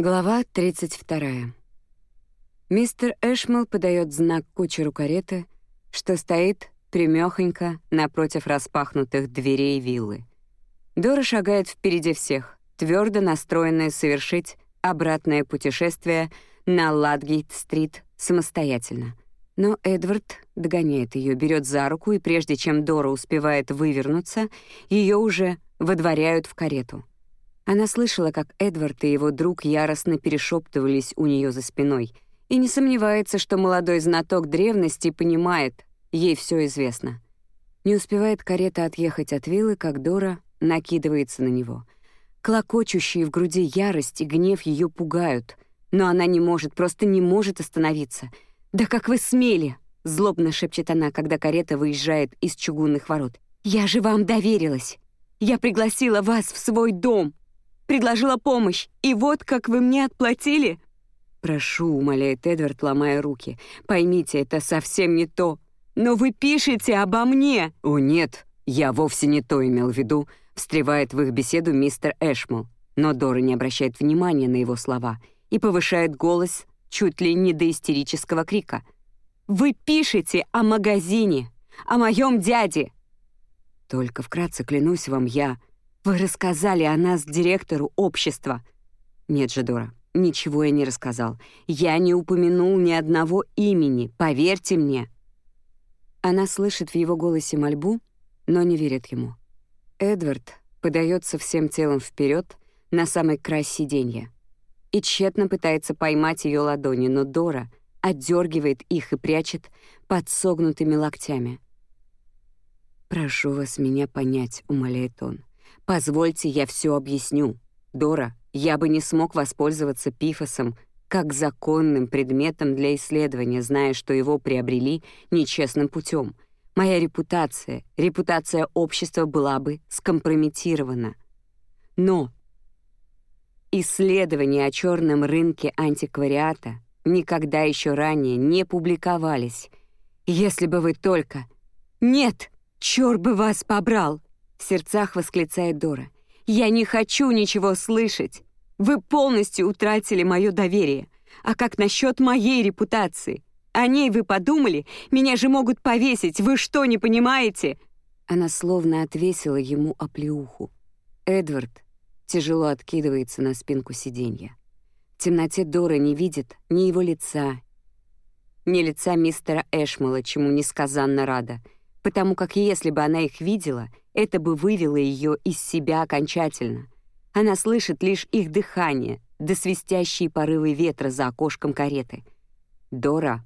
Глава 32. Мистер Эшмел подает знак кучеру кареты, что стоит примёхонько напротив распахнутых дверей виллы. Дора шагает впереди всех, твердо настроенная совершить обратное путешествие на Ладгейт-стрит самостоятельно. Но Эдвард догоняет ее, берет за руку, и прежде чем Дора успевает вывернуться, ее уже выдворяют в карету. Она слышала, как Эдвард и его друг яростно перешептывались у нее за спиной, и не сомневается, что молодой знаток древности понимает, ей все известно. Не успевает карета отъехать от виллы, как Дора накидывается на него. Клокочущие в груди ярость и гнев ее пугают, но она не может, просто не может остановиться. «Да как вы смели!» — злобно шепчет она, когда карета выезжает из чугунных ворот. «Я же вам доверилась! Я пригласила вас в свой дом!» Предложила помощь, и вот как вы мне отплатили!» «Прошу», — умоляет Эдвард, ломая руки, — «поймите, это совсем не то. Но вы пишете обо мне!» «О, нет, я вовсе не то имел в виду», — встревает в их беседу мистер Эшмол. Но Дора не обращает внимания на его слова и повышает голос чуть ли не до истерического крика. «Вы пишете о магазине, о моем дяде!» «Только вкратце клянусь вам, я...» Вы рассказали о нас директору общества. Нет же, Дора, ничего я не рассказал. Я не упомянул ни одного имени, поверьте мне. Она слышит в его голосе мольбу, но не верит ему. Эдвард подается всем телом вперед на самый край сиденья и тщетно пытается поймать ее ладони, но Дора отдергивает их и прячет под согнутыми локтями. «Прошу вас меня понять», — умоляет он. Позвольте, я все объясню. Дора, я бы не смог воспользоваться пифосом как законным предметом для исследования, зная, что его приобрели нечестным путем. Моя репутация, репутация общества была бы скомпрометирована. Но исследования о черном рынке антиквариата никогда еще ранее не публиковались. Если бы вы только... Нет, чёрт бы вас побрал! В сердцах восклицает Дора. «Я не хочу ничего слышать! Вы полностью утратили мое доверие. А как насчет моей репутации? О ней вы подумали? Меня же могут повесить, вы что, не понимаете?» Она словно отвесила ему оплеуху. Эдвард тяжело откидывается на спинку сиденья. В темноте Дора не видит ни его лица, ни лица мистера Эшмала, чему несказанно рада, потому как если бы она их видела — это бы вывело ее из себя окончательно. Она слышит лишь их дыхание, да свистящие порывы ветра за окошком кареты. «Дора!»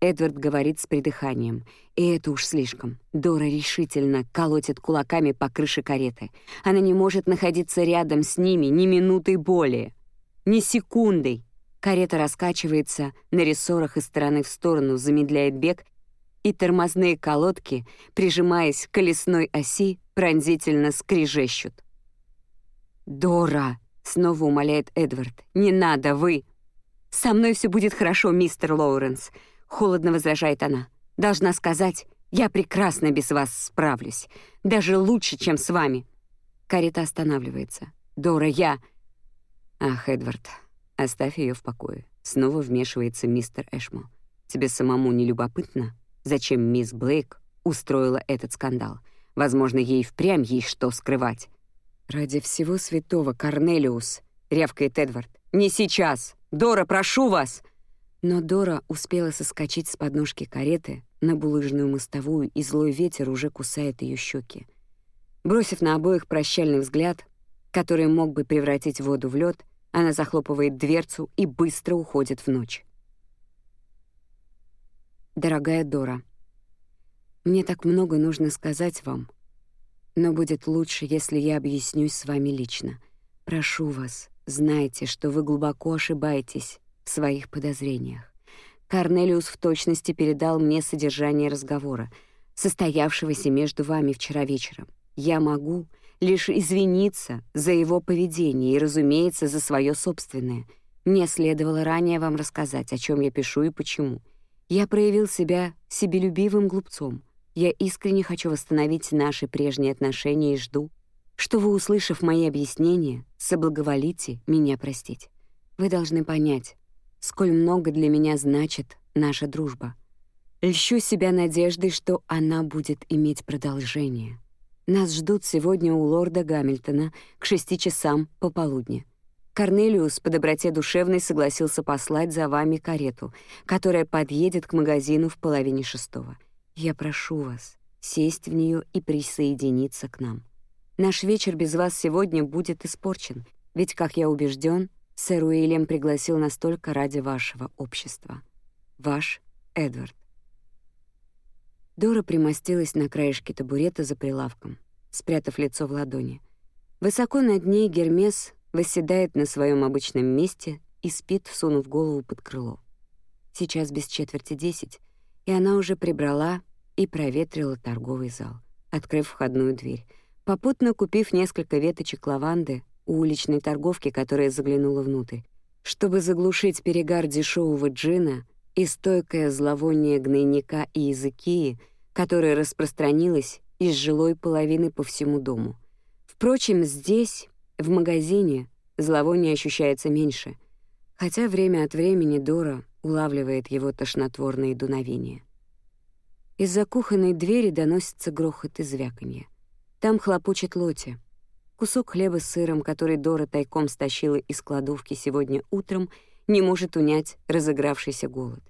Эдвард говорит с придыханием. И это уж слишком. Дора решительно колотит кулаками по крыше кареты. Она не может находиться рядом с ними ни минуты более. Ни секундой. Карета раскачивается на рессорах из стороны в сторону, замедляет бег и тормозные колодки, прижимаясь к колесной оси, пронзительно скрежещут. «Дора!» — снова умоляет Эдвард. «Не надо, вы!» «Со мной все будет хорошо, мистер Лоуренс», — холодно возражает она. «Должна сказать, я прекрасно без вас справлюсь. Даже лучше, чем с вами». Карета останавливается. «Дора, я...» «Ах, Эдвард, оставь ее в покое». Снова вмешивается мистер Эшмо. «Тебе самому не любопытно?» Зачем мисс Блейк устроила этот скандал. Возможно, ей впрямь есть что скрывать. «Ради всего святого, Корнелиус!» — рявкает Эдвард. «Не сейчас! Дора, прошу вас!» Но Дора успела соскочить с подножки кареты на булыжную мостовую, и злой ветер уже кусает ее щеки. Бросив на обоих прощальный взгляд, который мог бы превратить воду в лед, она захлопывает дверцу и быстро уходит в ночь. Дорогая Дора, мне так много нужно сказать вам, но будет лучше, если я объяснюсь с вами лично. Прошу вас, знайте, что вы глубоко ошибаетесь в своих подозрениях. Корнелиус в точности передал мне содержание разговора, состоявшегося между вами вчера вечером. Я могу лишь извиниться за его поведение и, разумеется, за свое собственное. Мне следовало ранее вам рассказать, о чем я пишу и почему — я проявил себя себелюбивым глупцом. Я искренне хочу восстановить наши прежние отношения и жду, что вы, услышав мои объяснения, соблаговолите меня простить. Вы должны понять, сколь много для меня значит наша дружба. Льщу себя надеждой, что она будет иметь продолжение. Нас ждут сегодня у лорда Гамильтона к шести часам пополудни. Корнелиус по доброте душевной согласился послать за вами карету, которая подъедет к магазину в половине шестого. Я прошу вас сесть в нее и присоединиться к нам. Наш вечер без вас сегодня будет испорчен, ведь, как я убежден, сэр Уильям пригласил нас только ради вашего общества. Ваш Эдвард. Дора примостилась на краешке табурета за прилавком, спрятав лицо в ладони. Высоко над ней Гермес восседает на своем обычном месте и спит, сунув голову под крыло. Сейчас без четверти десять, и она уже прибрала и проветрила торговый зал, открыв входную дверь, попутно купив несколько веточек лаванды у уличной торговки, которая заглянула внутрь, чтобы заглушить перегар дешевого джина и стойкое зловоние гнойника и языкии, которое распространилось из жилой половины по всему дому. Впрочем, здесь, в магазине, зловоние ощущается меньше, хотя время от времени Дора улавливает его тошнотворные дуновения. Из-за кухонной двери доносится грохот и звяканье. Там хлопочет Лоти. Кусок хлеба с сыром, который Дора тайком стащила из кладовки сегодня утром, не может унять разыгравшийся голод.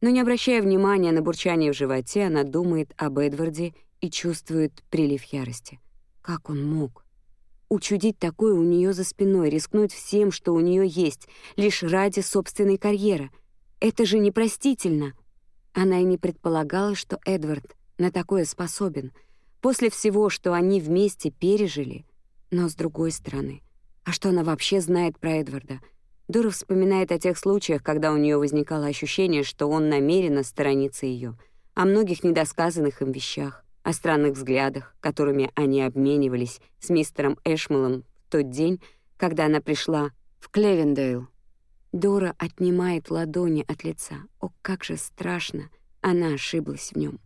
Но не обращая внимания на бурчание в животе, она думает об Эдварде и чувствует прилив ярости. Как он мог? Учудить такое у нее за спиной, рискнуть всем, что у нее есть, лишь ради собственной карьеры. Это же непростительно. Она и не предполагала, что Эдвард на такое способен, после всего, что они вместе пережили. Но с другой стороны, а что она вообще знает про Эдварда? Дора вспоминает о тех случаях, когда у нее возникало ощущение, что он намеренно сторонится ее, о многих недосказанных им вещах, о странных взглядах, которыми они обменивались с мистером Эшмалом в тот день, когда она пришла в Клевендейл Дора отнимает ладони от лица. О, как же страшно! Она ошиблась в нем.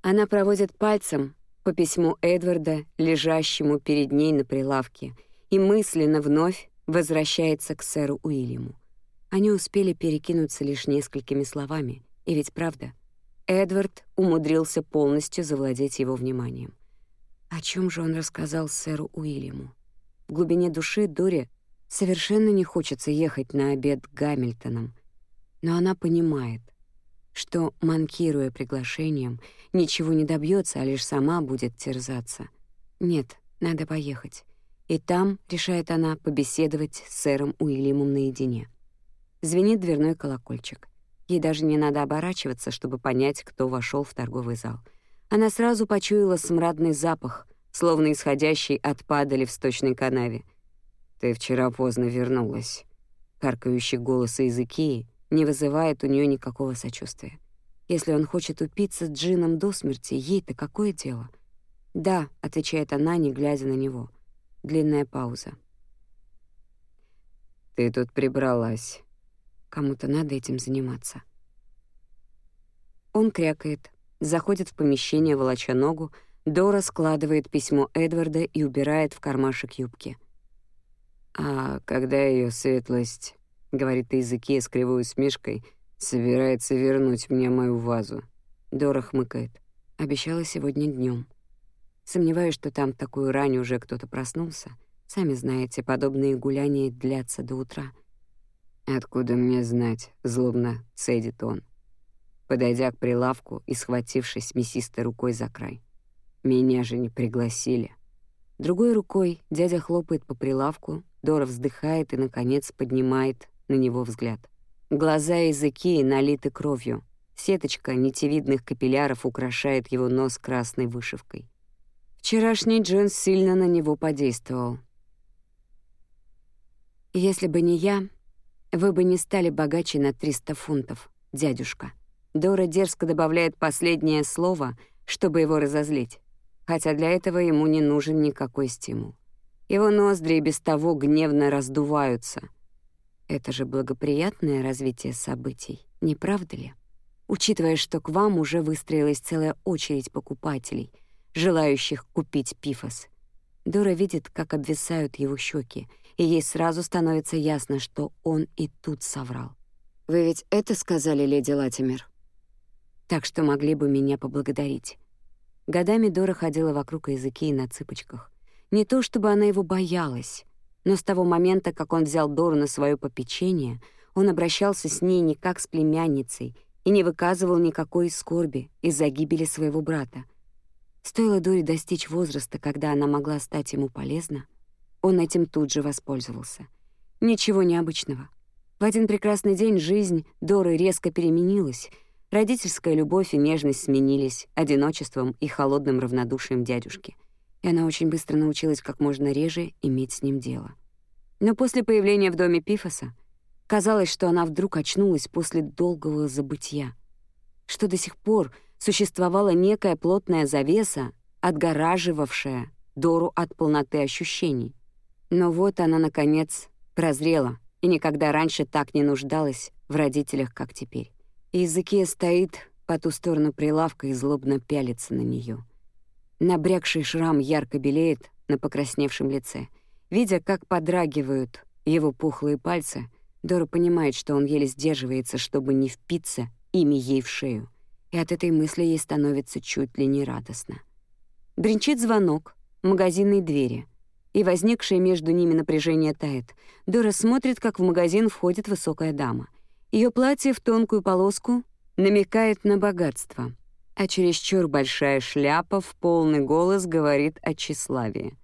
Она проводит пальцем по письму Эдварда, лежащему перед ней на прилавке, и мысленно вновь возвращается к сэру Уильяму. Они успели перекинуться лишь несколькими словами, и ведь правда, Эдвард умудрился полностью завладеть его вниманием. О чем же он рассказал сэру Уильяму? В глубине души Доре Совершенно не хочется ехать на обед к Гамильтонам, но она понимает, что, манкируя приглашением, ничего не добьется, а лишь сама будет терзаться. Нет, надо поехать. И там, решает она, побеседовать с сэром Уильямом наедине. Звенит дверной колокольчик. Ей даже не надо оборачиваться, чтобы понять, кто вошел в торговый зал. Она сразу почуяла смрадный запах, словно исходящий от падали в сточной канаве — «Ты вчера поздно вернулась». Каркающий голос Изыкии не вызывает у нее никакого сочувствия. Если он хочет упиться Джином до смерти, ей-то какое дело? «Да», — отвечает она, не глядя на него. Длинная пауза. «Ты тут прибралась. Кому-то надо этим заниматься». Он крякает, заходит в помещение, волоча ногу, Дора складывает письмо Эдварда и убирает в кармашек юбки — а когда ее светлость, говорит языке с кривой усмешкой, собирается вернуть мне мою вазу. Дора хмыкает. Обещала сегодня днем. Сомневаюсь, что там в такую рань уже кто-то проснулся. Сами знаете, подобные гуляния длятся до утра. Откуда мне знать, злобно цедит он, подойдя к прилавку и схватившись мясистой рукой за край. Меня же не пригласили. Другой рукой дядя хлопает по прилавку, Дора вздыхает и, наконец, поднимает на него взгляд. Глаза и языки налиты кровью. Сеточка нитевидных капилляров украшает его нос красной вышивкой. Вчерашний Джонс сильно на него подействовал. «Если бы не я, вы бы не стали богаче на 300 фунтов, дядюшка». Дора дерзко добавляет последнее слово, чтобы его разозлить, хотя для этого ему не нужен никакой стимул. Его ноздри без того гневно раздуваются. Это же благоприятное развитие событий, не правда ли? Учитывая, что к вам уже выстроилась целая очередь покупателей, желающих купить пифос. Дора видит, как обвисают его щеки, и ей сразу становится ясно, что он и тут соврал. «Вы ведь это сказали, леди Латимер?» «Так что могли бы меня поблагодарить». Годами Дора ходила вокруг языки и на цыпочках. Не то чтобы она его боялась, но с того момента, как он взял Дору на свое попечение, он обращался с ней не как с племянницей и не выказывал никакой скорби из-за гибели своего брата. Стоило Доре достичь возраста, когда она могла стать ему полезна, он этим тут же воспользовался. Ничего необычного. В один прекрасный день жизнь Доры резко переменилась. Родительская любовь и нежность сменились одиночеством и холодным равнодушием дядюшки. И она очень быстро научилась как можно реже иметь с ним дело. Но после появления в доме Пифоса казалось, что она вдруг очнулась после долгого забытия, что до сих пор существовала некая плотная завеса, отгораживавшая Дору от полноты ощущений. Но вот она, наконец, прозрела и никогда раньше так не нуждалась в родителях, как теперь. И Языкия стоит по ту сторону прилавка и злобно пялится на нее. Набрякший шрам ярко белеет на покрасневшем лице. Видя, как подрагивают его пухлые пальцы, Дора понимает, что он еле сдерживается, чтобы не впиться ими ей в шею. И от этой мысли ей становится чуть ли не радостно. Бринчит звонок магазинной двери — и возникшее между ними напряжение тает. Дора смотрит, как в магазин входит высокая дама. Ее платье в тонкую полоску намекает на богатство, а чересчур большая шляпа в полный голос говорит о тщеславии.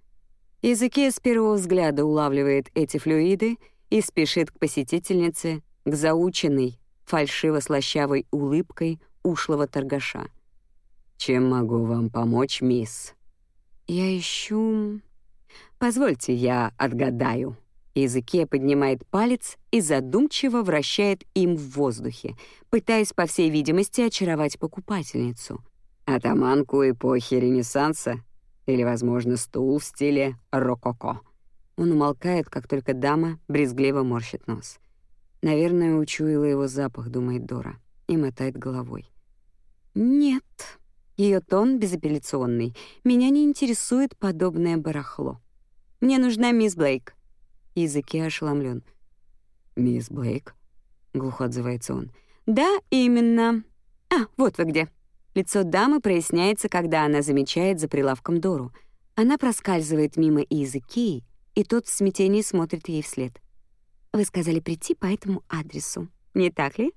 Языке с первого взгляда улавливает эти флюиды и спешит к посетительнице, к заученной, фальшиво-слащавой улыбкой ушлого торгаша. «Чем могу вам помочь, мисс?» «Я ищу...» Позвольте, я отгадаю. Языке поднимает палец и задумчиво вращает им в воздухе, пытаясь, по всей видимости, очаровать покупательницу. Атаманку эпохи Ренессанса или, возможно, стул в стиле рококо. Он умолкает, как только дама брезгливо морщит нос. Наверное, учуяла его запах, думает Дора, и мотает головой. «Нет», ее тон безапелляционный. «Меня не интересует подобное барахло». Мне нужна мисс Блейк». Языки ошеломлен. «Мисс Блейк?» — глухо отзывается он. «Да, именно. А, вот вы где». Лицо дамы проясняется, когда она замечает за прилавком Дору. Она проскальзывает мимо языки, и тот в смятении смотрит ей вслед. «Вы сказали прийти по этому адресу, не так ли?»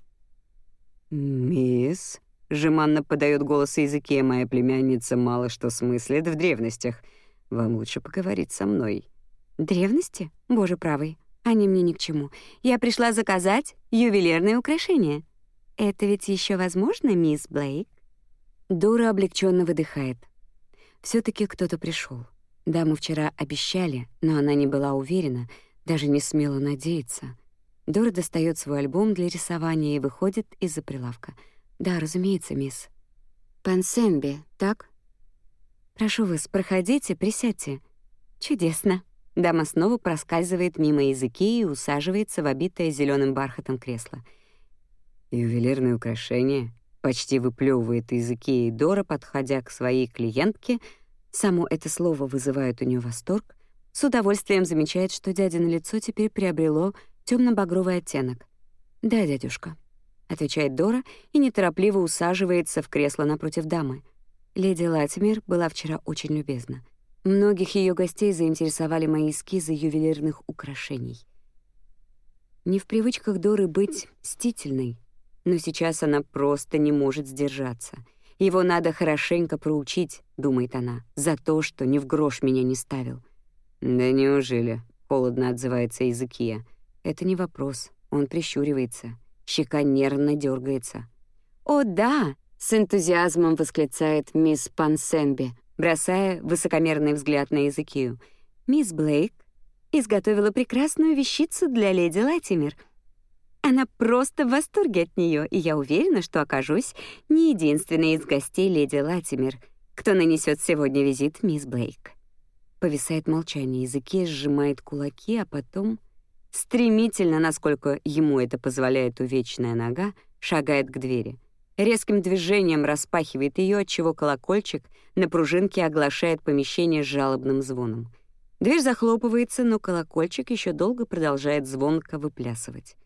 «Мисс...» — жеманно подает голос языке, моя племянница мало что смыслит в древностях — вам лучше поговорить со мной». «Древности? Боже правый, они мне ни к чему. Я пришла заказать ювелирные украшения. Это ведь еще возможно, мисс Блейк?» Дора облегченно выдыхает. все таки кто-то пришел. Даму вчера обещали, но она не была уверена, даже не смела надеяться. Дора достает свой альбом для рисования и выходит из-за прилавка. «Да, разумеется, мисс». «Пансемби, так?» «Прошу вас, проходите, присядьте». «Чудесно». Дама снова проскальзывает мимо языки и усаживается в обитое зеленым бархатом кресло. «Ювелирные украшения?» Почти выплевывает языки и Дора, подходя к своей клиентке, само это слово вызывает у нее восторг, с удовольствием замечает, что дядя на лицо теперь приобрело темно багровый оттенок. «Да, дядюшка», — отвечает Дора и неторопливо усаживается в кресло напротив дамы — Леди Латимер была вчера очень любезна. Многих ее гостей заинтересовали мои эскизы ювелирных украшений. Не в привычках Доры быть мстительной, но сейчас она просто не может сдержаться. Его надо хорошенько проучить, думает она, за то, что ни в грош меня не ставил. Да неужели? холодно отзывается Изыкия. Это не вопрос. Он прищуривается, щека нервно дергается. О, да, с энтузиазмом восклицает мисс Пансенби, бросая высокомерный взгляд на Языкию. «Мисс Блейк изготовила прекрасную вещицу для леди Латимер. Она просто в восторге от нее, и я уверена, что окажусь не единственной из гостей леди Латимер, кто нанесет сегодня визит мисс Блейк». Повисает молчание, языки сжимает кулаки, а потом, стремительно, насколько ему это позволяет увечная нога, шагает к двери — резким движением распахивает ее, отчего колокольчик на пружинке оглашает помещение с жалобным звоном. Дверь захлопывается, но колокольчик еще долго продолжает звонко выплясывать.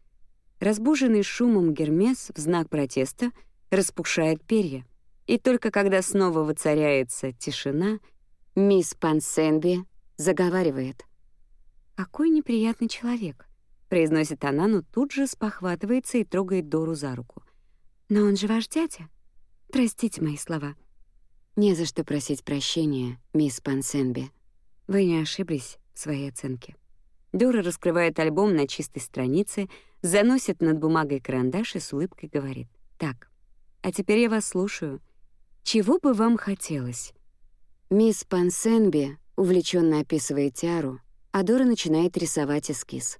Разбуженный шумом Гермес в знак протеста распушает перья. И только когда снова воцаряется тишина, мисс Пансенби заговаривает. «Какой неприятный человек», — произносит она, но тут же спохватывается и трогает Дору за руку. «Но он же ваш дядя. Простите мои слова». «Не за что просить прощения, мисс Пансенби. Вы не ошиблись в своей оценке». Дора раскрывает альбом на чистой странице, заносит над бумагой карандаш и с улыбкой говорит. «Так, а теперь я вас слушаю. Чего бы вам хотелось?» Мисс Пансенби увлеченно описывает Тиару, а Дора начинает рисовать эскиз.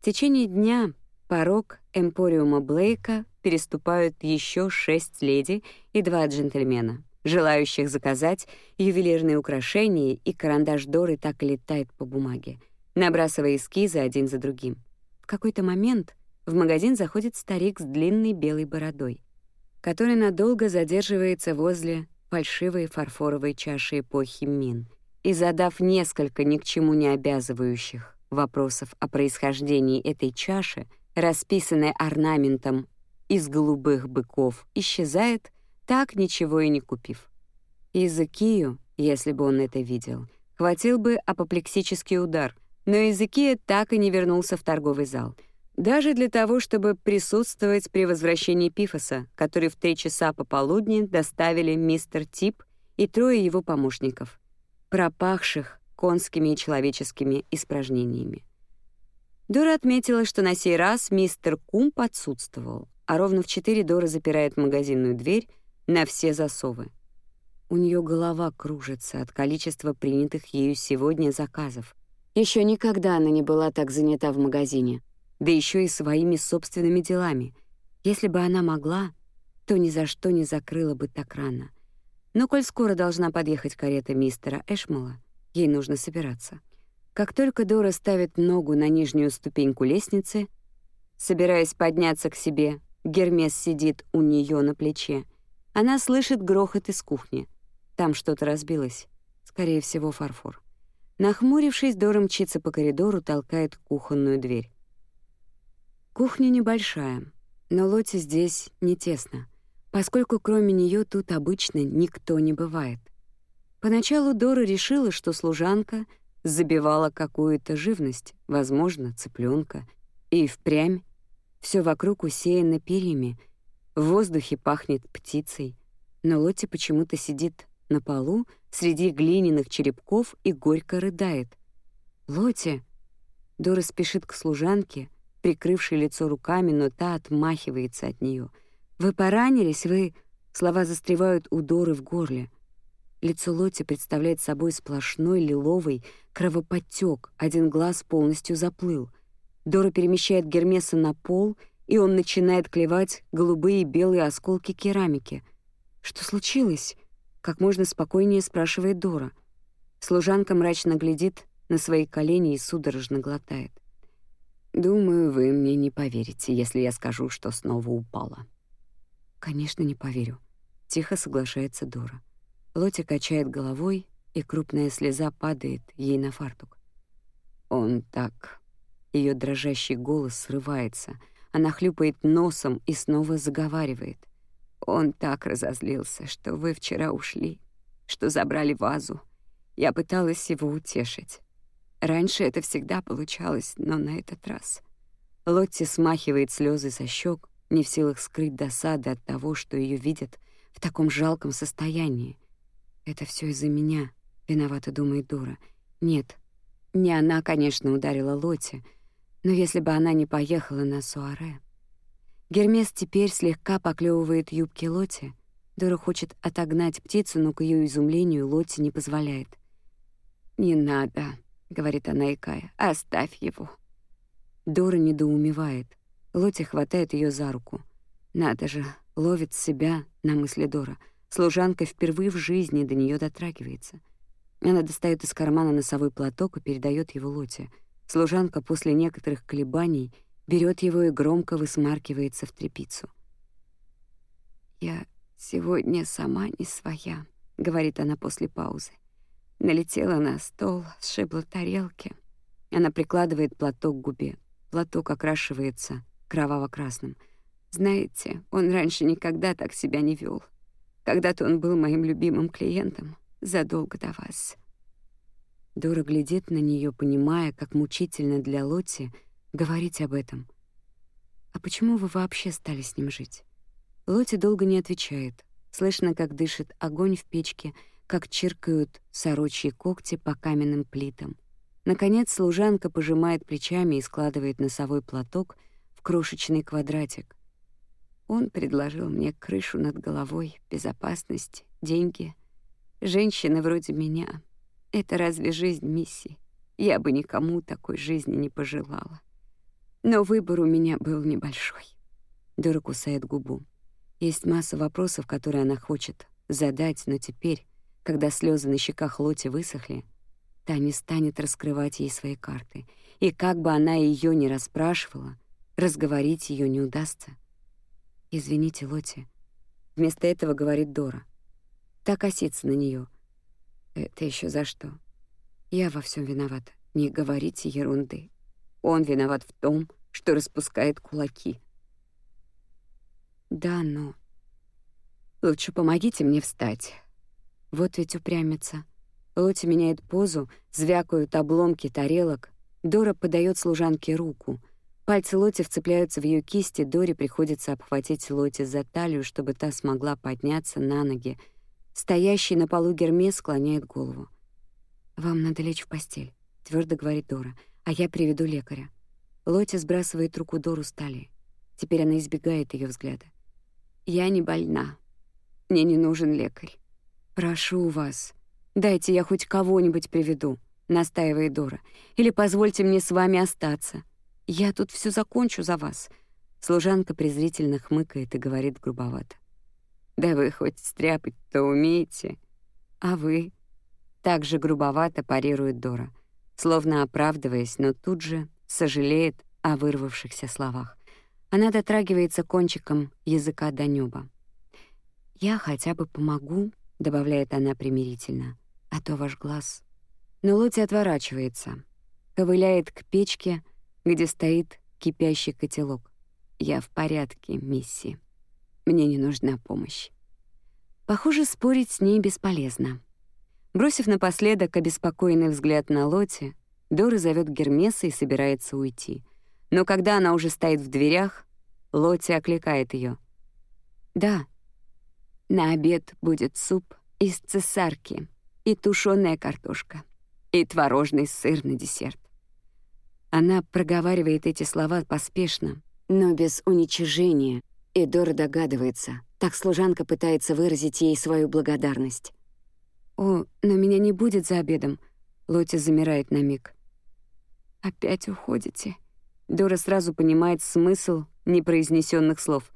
В течение дня порог Эмпориума Блейка переступают еще шесть леди и два джентльмена, желающих заказать ювелирные украшения, и карандаш Доры так летает по бумаге, набрасывая эскизы один за другим. В какой-то момент в магазин заходит старик с длинной белой бородой, который надолго задерживается возле фальшивой фарфоровой чаши эпохи Мин и, задав несколько ни к чему не обязывающих вопросов о происхождении этой чаши, расписанной орнаментом из голубых быков, исчезает, так ничего и не купив. Изыкию, если бы он это видел, хватил бы апоплексический удар — но Изыкия так и не вернулся в торговый зал. Даже для того, чтобы присутствовать при возвращении Пифоса, который в три часа пополудни доставили мистер Тип и трое его помощников, пропахших конскими и человеческими испражнениями. Дора отметила, что на сей раз мистер Кумп отсутствовал, а ровно в четыре Дора запирает магазинную дверь на все засовы. У нее голова кружится от количества принятых ею сегодня заказов. Еще никогда она не была так занята в магазине, да еще и своими собственными делами. Если бы она могла, то ни за что не закрыла бы так рано. Но коль скоро должна подъехать карета мистера Эшмала, ей нужно собираться. Как только Дора ставит ногу на нижнюю ступеньку лестницы, собираясь подняться к себе, Гермес сидит у нее на плече. Она слышит грохот из кухни. Там что-то разбилось. Скорее всего, фарфор. Нахмурившись, Дора мчится по коридору, толкает кухонную дверь. Кухня небольшая, но Лоте здесь не тесно, поскольку кроме нее тут обычно никто не бывает. Поначалу Дора решила, что служанка забивала какую-то живность, возможно, цыпленка, и впрямь все вокруг усеяно перьями, в воздухе пахнет птицей, но Лотти почему-то сидит на полу среди глиняных черепков и горько рыдает. «Лоти!» Дора спешит к служанке, прикрывшей лицо руками, но та отмахивается от нее. «Вы поранились? Вы...» Слова застревают у Доры в горле. Лицо Лоти представляет собой сплошной лиловый кровоподтек, один глаз полностью заплыл. Дора перемещает Гермеса на пол, и он начинает клевать голубые и белые осколки керамики. «Что случилось?» Как можно спокойнее спрашивает Дора. Служанка мрачно глядит на свои колени и судорожно глотает. «Думаю, вы мне не поверите, если я скажу, что снова упала». «Конечно, не поверю», — тихо соглашается Дора. Лоти качает головой, и крупная слеза падает ей на фартук. «Он так...» Ее дрожащий голос срывается. Она хлюпает носом и снова заговаривает — он так разозлился, что вы вчера ушли, что забрали вазу. Я пыталась его утешить. Раньше это всегда получалось, но на этот раз... Лотти смахивает слезы со щек, не в силах скрыть досады от того, что ее видят в таком жалком состоянии. «Это все из-за меня», — виновата думает Дура. «Нет, не она, конечно, ударила Лотти, но если бы она не поехала на Суаре...» Гермес теперь слегка поклевывает юбки Лоти. Дора хочет отогнать птицу, но к ее изумлению Лоти не позволяет. «Не надо», — говорит она икая, — «оставь его». Дора недоумевает. Лоти хватает ее за руку. Надо же, ловит себя на мысли Дора. Служанка впервые в жизни до нее дотрагивается. Она достает из кармана носовой платок и передает его Лоте. Служанка после некоторых колебаний — берет его и громко высмаркивается в трепицу. «Я сегодня сама не своя», — говорит она после паузы. Налетела на стол, сшибла тарелки. Она прикладывает платок к губе. Платок окрашивается кроваво-красным. Знаете, он раньше никогда так себя не вел. Когда-то он был моим любимым клиентом, задолго до вас. Дора глядит на нее, понимая, как мучительно для Лотти говорить об этом. «А почему вы вообще стали с ним жить?» Лотти долго не отвечает. Слышно, как дышит огонь в печке, как чиркают сорочьи когти по каменным плитам. Наконец служанка пожимает плечами и складывает носовой платок в крошечный квадратик. Он предложил мне крышу над головой, безопасность, деньги. Женщины вроде меня. Это разве жизнь миссии? Я бы никому такой жизни не пожелала. Но выбор у меня был небольшой. Дора кусает губу. Есть масса вопросов, которые она хочет задать, но теперь, когда слезы на щеках Лоти высохли, та не станет раскрывать ей свои карты. И как бы она ее ни расспрашивала, разговорить ее не удастся. «Извините, Лоти». Вместо этого говорит Дора. Так косится на нее. «Это еще за что?» «Я во всем виновата. Не говорите ерунды. Он виноват в том, что распускает кулаки». «Да, но...» «Лучше помогите мне встать». Вот ведь упрямится. Лоти меняет позу, звякают обломки тарелок. Дора подает служанке руку — Пальцы Лоти вцепляются в ее кисти, Дори приходится обхватить Лоти за талию, чтобы та смогла подняться на ноги. Стоящий на полу Гермес склоняет голову. «Вам надо лечь в постель», — твердо говорит Дора, «а я приведу лекаря». Лоти сбрасывает руку Дору с талии. Теперь она избегает ее взгляда. «Я не больна. Мне не нужен лекарь. Прошу вас, дайте я хоть кого-нибудь приведу», — настаивает Дора. «Или позвольте мне с вами остаться». Я тут все закончу за вас. Служанка презрительно хмыкает и говорит грубовато. Да вы хоть стряпать-то умеете. А вы? Так же грубовато парирует Дора, словно оправдываясь, но тут же сожалеет о вырвавшихся словах. Она дотрагивается кончиком языка до неба. «Я хотя бы помогу», — добавляет она примирительно, — «а то ваш глаз». Но Лоти отворачивается, ковыляет к печке, — где стоит кипящий котелок. Я в порядке, мисси. Мне не нужна помощь. Похоже, спорить с ней бесполезно. Бросив напоследок обеспокоенный взгляд на Лоти, Дора зовет Гермеса и собирается уйти. Но когда она уже стоит в дверях, Лоти окликает ее. «Да, на обед будет суп из цесарки и тушеная картошка, и творожный сыр на десерт. Она проговаривает эти слова поспешно, но без уничижения, и Дора догадывается. Так служанка пытается выразить ей свою благодарность. «О, но меня не будет за обедом», — Лоти замирает на миг. «Опять уходите?» Дора сразу понимает смысл непроизнесенных слов.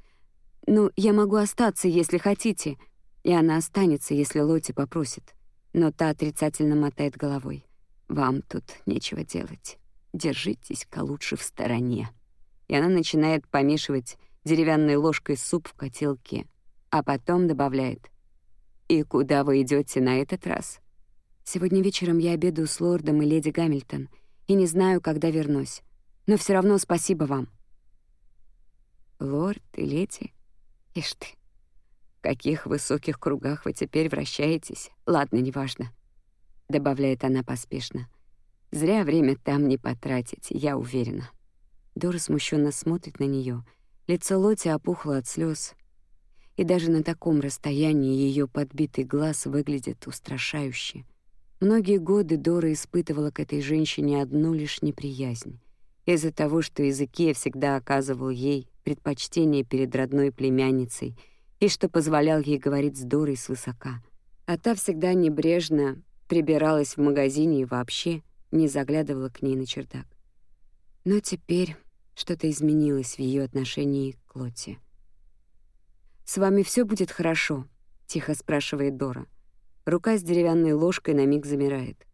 «Ну, я могу остаться, если хотите», и она останется, если Лоти попросит. Но та отрицательно мотает головой. «Вам тут нечего делать» держитесь-ка лучше в стороне». И она начинает помешивать деревянной ложкой суп в котелке, а потом добавляет «И куда вы идете на этот раз?» «Сегодня вечером я обедаю с лордом и леди Гамильтон и не знаю, когда вернусь. Но все равно спасибо вам». «Лорд и леди? Ишь ты, в каких высоких кругах вы теперь вращаетесь? Ладно, неважно», — добавляет она поспешно. Зря время там не потратить, я уверена. Дора смущенно смотрит на нее. Лицо Лоти опухло от слез, и даже на таком расстоянии ее подбитый глаз выглядит устрашающе. Многие годы Дора испытывала к этой женщине одну лишь неприязнь. Из-за того, что Языке всегда оказывал ей предпочтение перед родной племянницей и что позволял ей говорить с Дорой свысока. А та всегда небрежно прибиралась в магазине и вообще не заглядывала к ней на чердак. Но теперь что-то изменилось в ее отношении к Лотте. «С вами все будет хорошо?» — тихо спрашивает Дора. Рука с деревянной ложкой на миг замирает.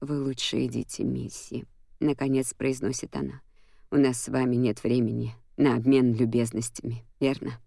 «Вы лучше идите, мисси», — наконец произносит она. «У нас с вами нет времени на обмен любезностями, верно?»